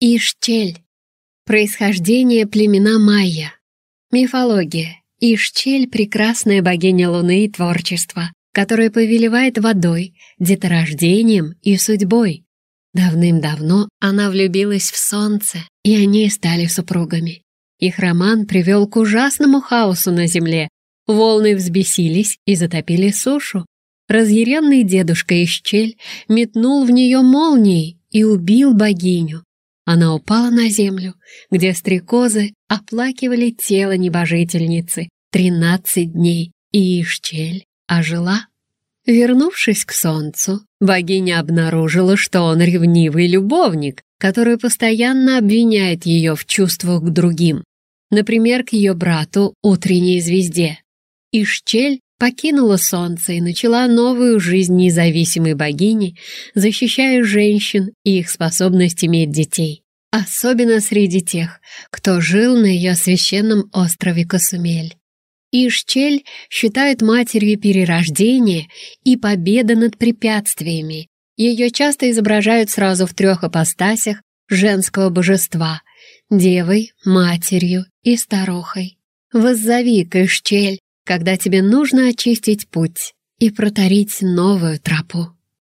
Ишчель. Происхождение племена майя. Мифология. Ишчель — прекрасная богиня Луны и творчества, которая повелевает водой, деторождением и судьбой. Давным-давно она влюбилась в солнце, и они стали супругами. Их роман привел к ужасному хаосу на земле. Волны взбесились и затопили сушу. Разъяренный дедушка Ищель метнул в нее молнией и убил богиню. Она упала на землю, где стрекозы оплакивали тело небожительницы тринадцать дней, и Ищель ожила. Вернувшись к солнцу, богиня обнаружила, что он ревнивый любовник, который постоянно обвиняет ее в чувствах к другим, например, к ее брату утренней звезде. Ишчель покинула солнце и начала новую жизнь независимой богини, защищая женщин и их способность иметь детей, особенно среди тех, кто жил на ее священном острове Косумель. Ишчель считают матерью перерождения и победы над препятствиями. Ее часто изображают сразу в трех апостасях женского божества — девой, матерью и старухой. Воззови к Ишчель, когда тебе нужно очистить путь и протарить новую тропу.